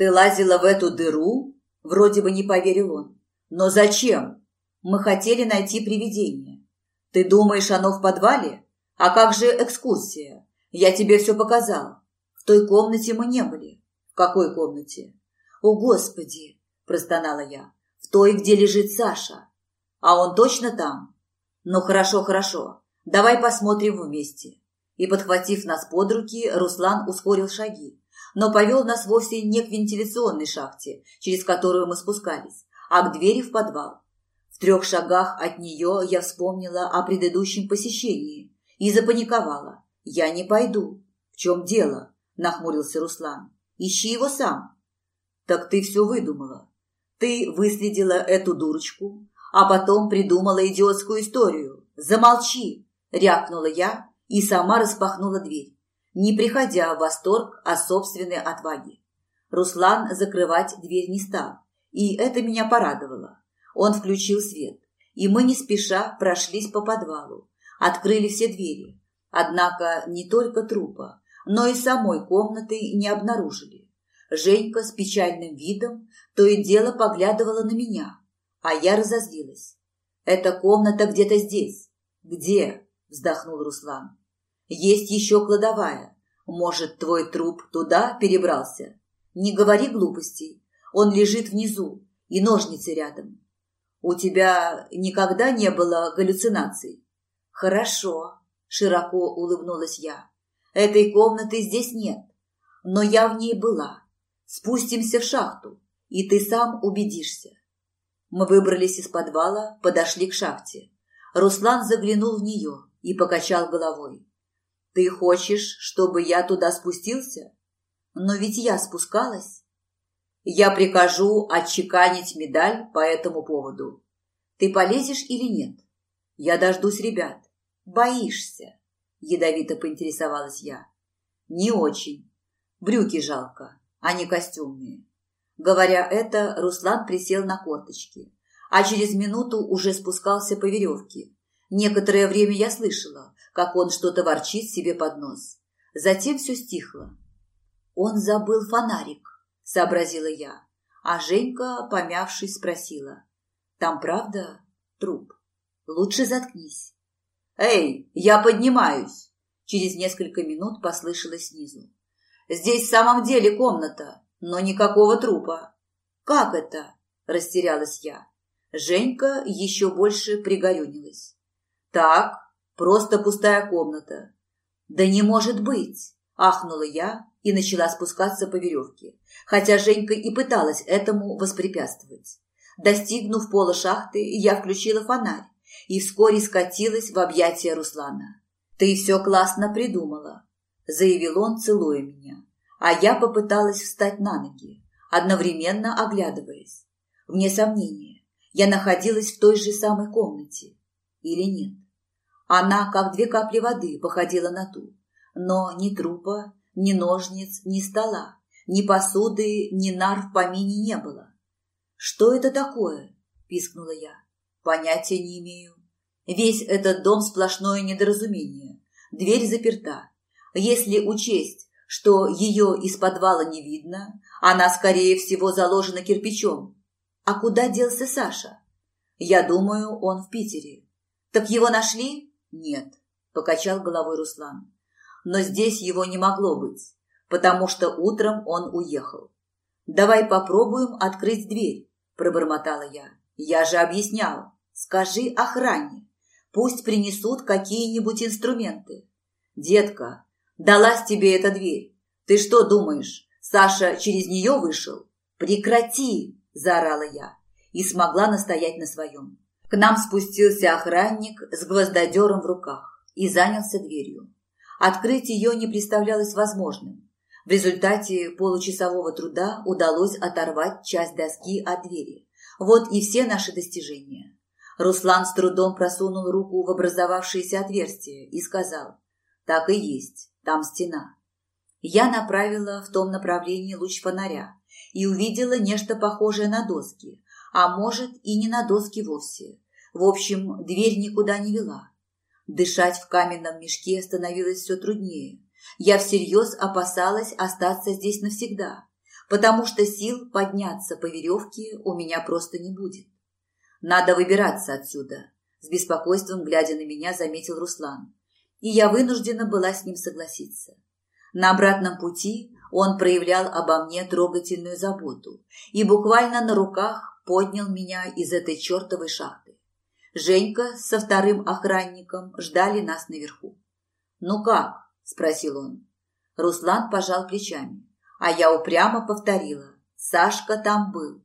«Ты лазила в эту дыру?» Вроде бы не поверил он. «Но зачем? Мы хотели найти привидение. Ты думаешь, оно в подвале? А как же экскурсия? Я тебе все показал. В той комнате мы не были». «В какой комнате?» «О, Господи!» – простонала я. «В той, где лежит Саша. А он точно там?» «Ну, хорошо, хорошо. Давай посмотрим вместе». И, подхватив нас под руки, Руслан ускорил шаги, но повел нас вовсе не к вентиляционной шахте, через которую мы спускались, а к двери в подвал. В трех шагах от нее я вспомнила о предыдущем посещении и запаниковала. «Я не пойду». «В чем дело?» – нахмурился Руслан. «Ищи его сам». «Так ты все выдумала. Ты выследила эту дурочку, а потом придумала идиотскую историю. Замолчи!» – рявкнула я и сама распахнула дверь не приходя в восторг от собственной отваги. Руслан закрывать дверь не стал, и это меня порадовало. Он включил свет, и мы не спеша прошлись по подвалу, открыли все двери. Однако не только трупа, но и самой комнаты не обнаружили. Женька с печальным видом то и дело поглядывала на меня, а я разозлилась. «Эта комната где-то здесь». «Где?» – вздохнул Руслан. Есть еще кладовая. Может, твой труп туда перебрался? Не говори глупостей. Он лежит внизу, и ножницы рядом. У тебя никогда не было галлюцинаций? Хорошо, широко улыбнулась я. Этой комнаты здесь нет, но я в ней была. Спустимся в шахту, и ты сам убедишься. Мы выбрались из подвала, подошли к шахте. Руслан заглянул в нее и покачал головой. Ты хочешь, чтобы я туда спустился? Но ведь я спускалась. Я прикажу отчеканить медаль по этому поводу. Ты полезешь или нет? Я дождусь ребят. Боишься? Ядовито поинтересовалась я. Не очень. Брюки жалко, а не костюмные. Говоря это, Руслан присел на корточки, а через минуту уже спускался по веревке. Некоторое время я слышала, как он что-то ворчит себе под нос. Затем все стихло. «Он забыл фонарик», — сообразила я. А Женька, помявшись, спросила. «Там правда труп? Лучше заткнись». «Эй, я поднимаюсь!» Через несколько минут послышалось снизу. «Здесь в самом деле комната, но никакого трупа». «Как это?» – растерялась я. Женька еще больше пригорюнилась. «Так, Просто пустая комната. Да не может быть! Ахнула я и начала спускаться по веревке, хотя Женька и пыталась этому воспрепятствовать. Достигнув пола шахты, я включила фонарь и вскоре скатилась в объятия Руслана. «Ты все классно придумала», – заявил он, целуя меня. А я попыталась встать на ноги, одновременно оглядываясь. Вне сомнения, я находилась в той же самой комнате. Или нет? Она, как две капли воды, походила на ту. Но ни трупа, ни ножниц, ни стола, ни посуды, ни нар в помине не было. «Что это такое?» – пискнула я. «Понятия не имею. Весь этот дом сплошное недоразумение. Дверь заперта. Если учесть, что ее из подвала не видно, она, скорее всего, заложена кирпичом. А куда делся Саша? Я думаю, он в Питере. Так его нашли? «Нет», – покачал головой Руслан. «Но здесь его не могло быть, потому что утром он уехал. Давай попробуем открыть дверь», – пробормотала я. «Я же объяснял. Скажи охране. Пусть принесут какие-нибудь инструменты». «Детка, далась тебе эта дверь. Ты что думаешь, Саша через нее вышел?» «Прекрати!» – заорала я и смогла настоять на своем. К нам спустился охранник с гвоздодером в руках и занялся дверью. Открыть ее не представлялось возможным. В результате получасового труда удалось оторвать часть доски от двери. Вот и все наши достижения. Руслан с трудом просунул руку в образовавшееся отверстие и сказал, «Так и есть, там стена». Я направила в том направлении луч фонаря и увидела нечто похожее на доски, а может и не на доски вовсе. В общем, дверь никуда не вела. Дышать в каменном мешке становилось все труднее. Я всерьез опасалась остаться здесь навсегда, потому что сил подняться по веревке у меня просто не будет. Надо выбираться отсюда, с беспокойством глядя на меня, заметил Руслан. И я вынуждена была с ним согласиться. На обратном пути он проявлял обо мне трогательную заботу и буквально на руках поднял меня из этой чертовой шахты. Женька со вторым охранником ждали нас наверху. «Ну как?» – спросил он. Руслан пожал плечами, а я упрямо повторила. «Сашка там был.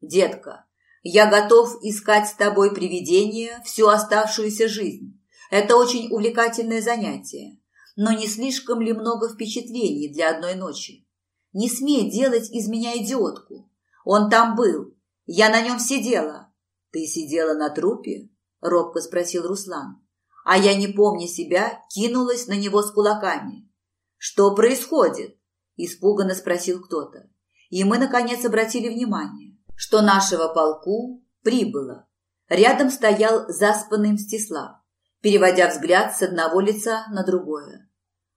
Детка, я готов искать с тобой привидения всю оставшуюся жизнь. Это очень увлекательное занятие, но не слишком ли много впечатлений для одной ночи? Не смей делать из меня идиотку. Он там был. Я на нем сидела. Ты сидела на трупе? Робко спросил Руслан. А я, не помня себя, кинулась на него с кулаками. Что происходит? Испуганно спросил кто-то. И мы, наконец, обратили внимание, что нашего полку прибыло. Рядом стоял заспанный Мстислав, переводя взгляд с одного лица на другое.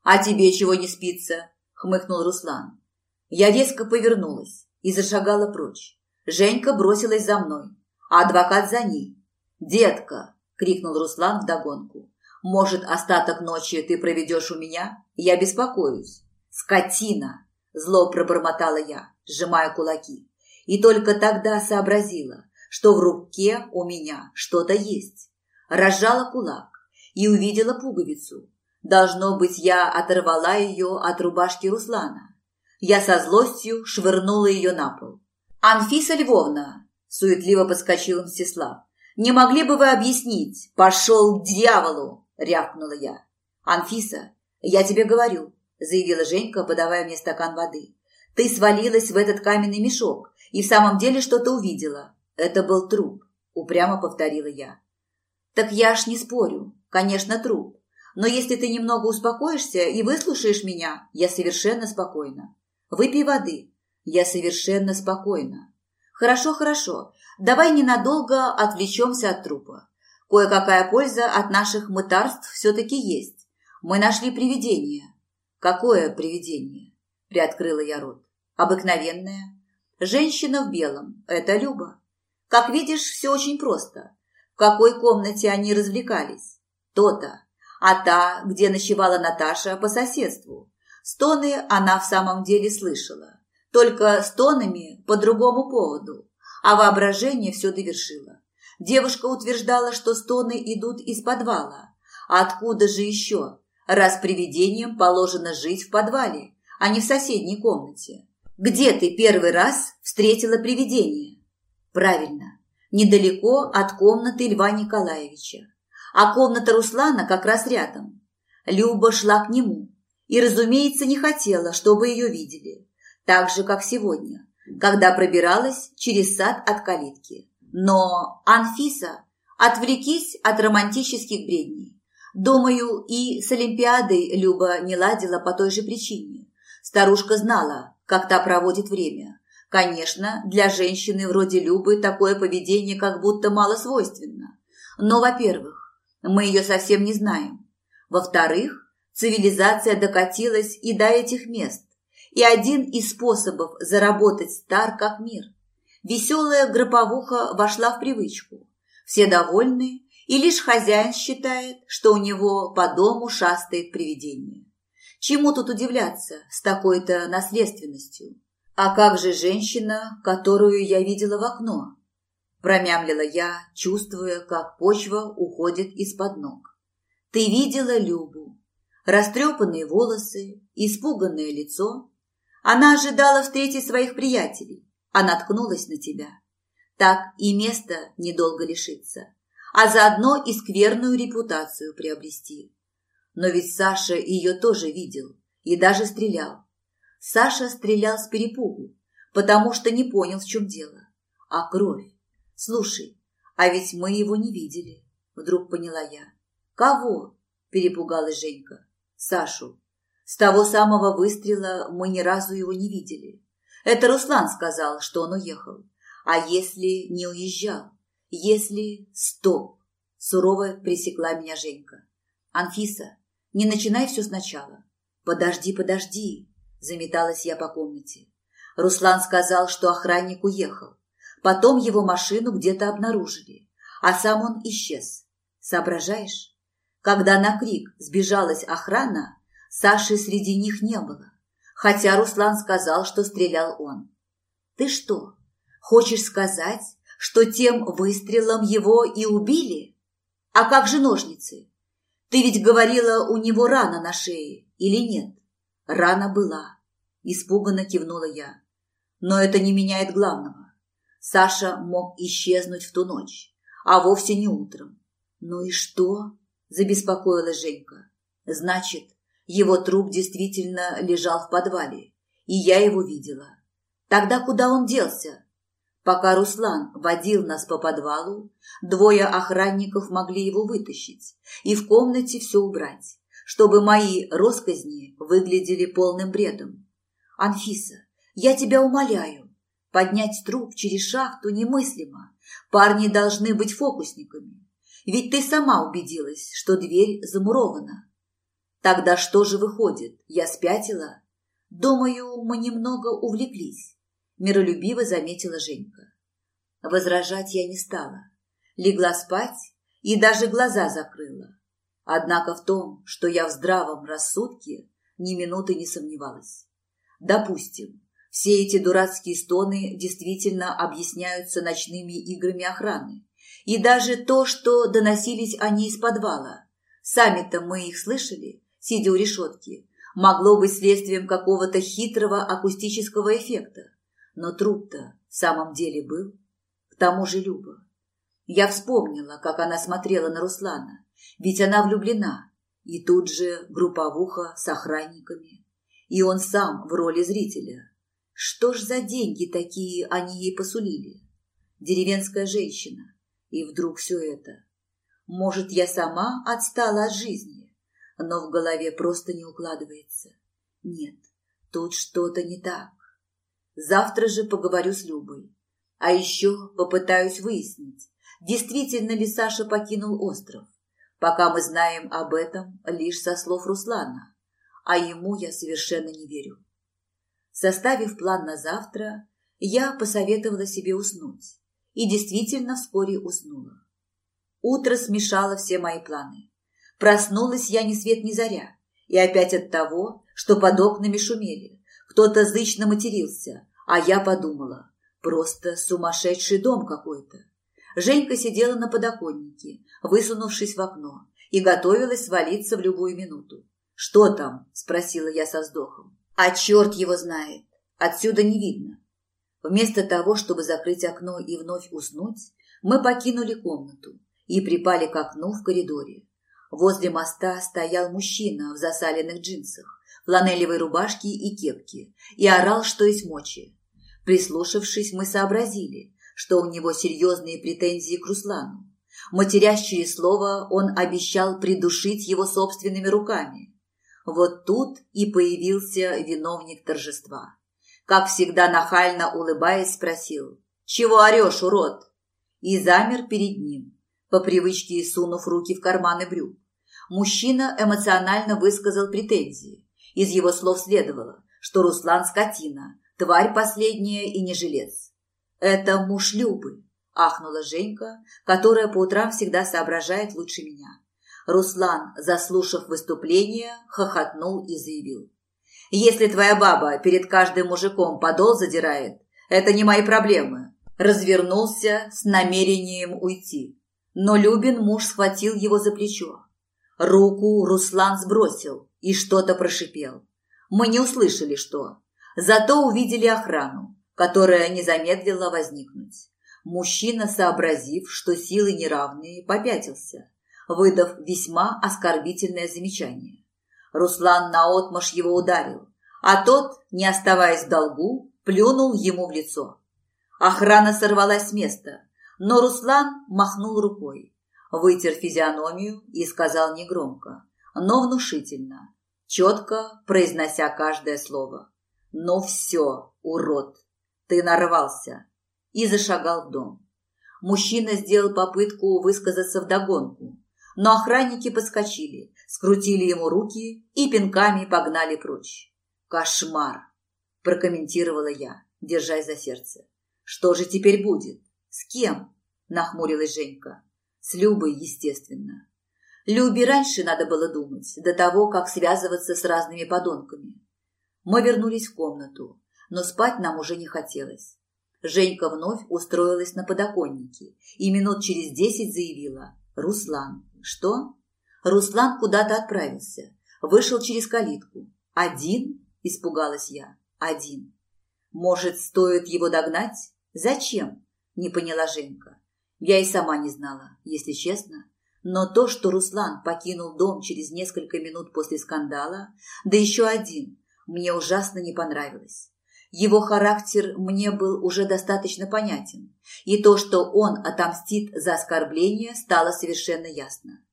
«А тебе чего не спится?» – хмыкнул Руслан. Я резко повернулась и зашагала прочь. Женька бросилась за мной, а адвокат за ней. «Детка!» – крикнул Руслан вдогонку. «Может, остаток ночи ты проведешь у меня? Я беспокоюсь». «Скотина!» – зло пробормотала я, сжимая кулаки. И только тогда сообразила, что в руке у меня что-то есть. Разжала кулак и увидела пуговицу, Должно быть, я оторвала ее от рубашки Руслана. Я со злостью швырнула ее на пол. «Анфиса Львовна!» – суетливо подскочил Мстислав. «Не могли бы вы объяснить? Пошел к дьяволу!» – рявкнула я. «Анфиса, я тебе говорю», – заявила Женька, подавая мне стакан воды. «Ты свалилась в этот каменный мешок и в самом деле что-то увидела. Это был труп», – упрямо повторила я. «Так я ж не спорю. Конечно, труп. Но если ты немного успокоишься и выслушаешь меня, я совершенно спокойна. Выпей воды. Я совершенно спокойна. Хорошо, хорошо. Давай ненадолго отвлечемся от трупа. Кое-какая польза от наших мытарств все-таки есть. Мы нашли привидение. Какое привидение? Приоткрыла я рот. Обыкновенное. Женщина в белом. Это Люба. Как видишь, все очень просто. В какой комнате они развлекались? То-то а та, где ночевала Наташа, по соседству. Стоны она в самом деле слышала, только стонами по другому поводу, а воображение все довершило. Девушка утверждала, что стоны идут из подвала. А откуда же еще, раз привидениям положено жить в подвале, а не в соседней комнате? Где ты первый раз встретила привидение? Правильно, недалеко от комнаты Льва Николаевича а комната Руслана как раз рядом. Люба шла к нему и, разумеется, не хотела, чтобы ее видели, так же, как сегодня, когда пробиралась через сад от калитки. Но, Анфиса, отвлекись от романтических бредней. Думаю, и с Олимпиадой Люба не ладила по той же причине. Старушка знала, как та проводит время. Конечно, для женщины вроде Любы такое поведение как будто мало свойственно. Но, во-первых, мы ее совсем не знаем. Во-вторых, цивилизация докатилась и до этих мест. И один из способов заработать стар как мир. Веселая гроповуха вошла в привычку. Все довольны, и лишь хозяин считает, что у него по дому шастает привидение. Чему тут удивляться с такой-то наследственностью? А как же женщина, которую я видела в окно? Промямлила я, чувствуя, как почва уходит из-под ног. Ты видела Любу. Растрепанные волосы, испуганное лицо. Она ожидала встретить своих приятелей, а наткнулась на тебя. Так и место недолго лишиться, а заодно и скверную репутацию приобрести. Но ведь Саша ее тоже видел и даже стрелял. Саша стрелял с перепугу, потому что не понял, в чем дело. А кровь? «Слушай, а ведь мы его не видели», – вдруг поняла я. «Кого?» – перепугалась Женька. «Сашу. С того самого выстрела мы ни разу его не видели. Это Руслан сказал, что он уехал. А если не уезжал? Если... Стоп!» – сурово пресекла меня Женька. «Анфиса, не начинай все сначала. Подожди, подожди!» – заметалась я по комнате. Руслан сказал, что охранник уехал. Потом его машину где-то обнаружили, а сам он исчез. Соображаешь? Когда на крик сбежалась охрана, Саши среди них не было, хотя Руслан сказал, что стрелял он. Ты что, хочешь сказать, что тем выстрелом его и убили? А как же ножницы? Ты ведь говорила, у него рана на шее, или нет? Рана была. Испуганно кивнула я. Но это не меняет главного. Саша мог исчезнуть в ту ночь, а вовсе не утром. Ну и что? Забеспокоилась Женька. Значит, его труп действительно лежал в подвале, и я его видела. Тогда куда он делся? Пока Руслан водил нас по подвалу, двое охранников могли его вытащить и в комнате все убрать, чтобы мои росказни выглядели полным бредом. Анфиса, я тебя умоляю, поднять труп через шахту немыслимо. Парни должны быть фокусниками. Ведь ты сама убедилась, что дверь замурована. Тогда что же выходит? Я спятила? Думаю, мы немного увлеклись, миролюбиво заметила Женька. Возражать я не стала. Легла спать и даже глаза закрыла. Однако в том, что я в здравом рассудке, ни минуты не сомневалась. Допустим, все эти дурацкие стоны действительно объясняются ночными играми охраны. И даже то, что доносились они из подвала. Сами-то мы их слышали, сидя у решетки, могло быть следствием какого-то хитрого акустического эффекта. Но труп-то в самом деле был. К тому же Люба. Я вспомнила, как она смотрела на Руслана, ведь она влюблена. И тут же групповуха с охранниками. И он сам в роли зрителя. Что ж за деньги такие они ей посулили? Деревенская женщина. И вдруг все это. Может, я сама отстала от жизни? Но в голове просто не укладывается. Нет, тут что-то не так. Завтра же поговорю с Любой. А еще попытаюсь выяснить, действительно ли Саша покинул остров. Пока мы знаем об этом лишь со слов Руслана, а ему я совершенно не верю. Составив план на завтра, я посоветовала себе уснуть. И действительно вскоре уснула. Утро смешало все мои планы. Проснулась я ни свет ни заря. И опять от того, что под окнами шумели. Кто-то зычно матерился, а я подумала, просто сумасшедший дом какой-то. Женька сидела на подоконнике, высунувшись в окно, и готовилась свалиться в любую минуту. «Что там?» – спросила я со вздохом. «А черт его знает! Отсюда не видно». Вместо того, чтобы закрыть окно и вновь уснуть, мы покинули комнату и припали к окну в коридоре. Возле моста стоял мужчина в засаленных джинсах, фланелевой рубашке и кепке и орал, что есть мочи. Прислушавшись, мы сообразили, что у него серьезные претензии к Руслану. Матерясь через слово, он обещал придушить его собственными руками. Вот тут и появился виновник торжества. Как всегда нахально улыбаясь, спросил «Чего орешь, урод?» и замер перед ним, по привычке сунув руки в карманы брюк. Мужчина эмоционально высказал претензии. Из его слов следовало, что Руслан скотина, тварь последняя и не жилец. «Это муж Любы», – ахнула Женька, которая по утрам всегда соображает лучше меня. Руслан, заслушав выступление, хохотнул и заявил. «Если твоя баба перед каждым мужиком подол задирает, это не мои проблемы». Развернулся с намерением уйти. Но Любин муж схватил его за плечо. Руку Руслан сбросил и что-то прошипел. Мы не услышали, что. Зато увидели охрану, которая не замедлила возникнуть. Мужчина, сообразив, что силы неравные, попятился, выдав весьма оскорбительное замечание. Руслан наотмашь его ударил, а тот, не оставаясь в долгу, плюнул ему в лицо. Охрана сорвалась с места, но Руслан махнул рукой вытер физиономию и сказал негромко, но внушительно, четко произнося каждое слово. «Ну все, урод, ты нарвался!» и зашагал в дом. Мужчина сделал попытку высказаться вдогонку, но охранники подскочили, скрутили ему руки и пинками погнали прочь. Кошмар! прокомментировала я, держась за сердце. Что же теперь будет? С кем? Нахмурилась Женька. С Любой, естественно. Любе раньше надо было думать, до того, как связываться с разными подонками. Мы вернулись в комнату, но спать нам уже не хотелось. Женька вновь устроилась на подоконнике и минут через десять заявила «Руслан». «Что?» Руслан куда-то отправился, вышел через калитку. «Один?» – испугалась я. «Один». «Может, стоит его догнать?» «Зачем?» – не поняла Женька. Я и сама не знала, если честно. Но то, что Руслан покинул дом через несколько минут после скандала, да еще один, мне ужасно не понравилось. Его характер мне был уже достаточно понятен, и то, что он отомстит за оскорбление, стало совершенно ясно.